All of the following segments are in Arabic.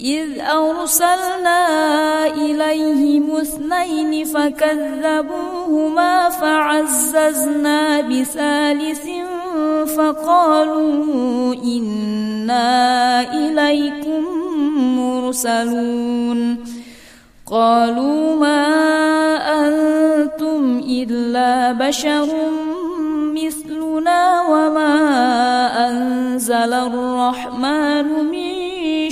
إذ أرسلنا إليهم اثنين فكذبوهما فعززنا بثالث فقالوا إنا إليكم مرسلون. قالوا ما أنتم إلا بشر مثلنا وما أنزل الرحمن من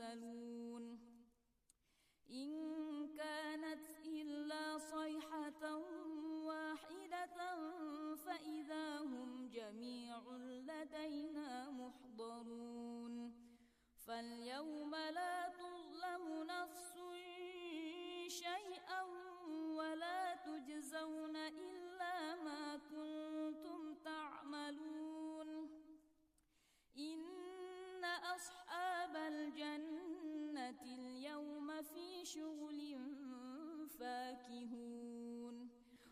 المرسلون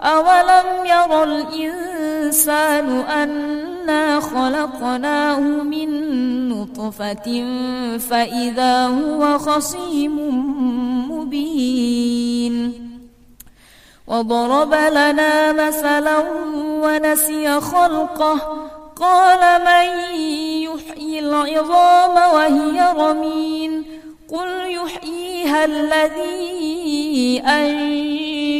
أولم ير الإنسان أنا خلقناه من نطفة فإذا هو خصيم مبين وضرب لنا مثلا ونسي خلقه قال من يحيي العظام وهي رمين قل يحييها الذي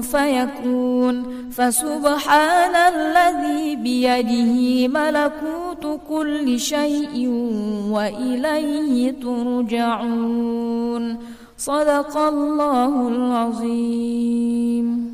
فيكون فسبحان الذي بيده ملكوت كل شيء وإليه ترجعون. صدق الله العظيم.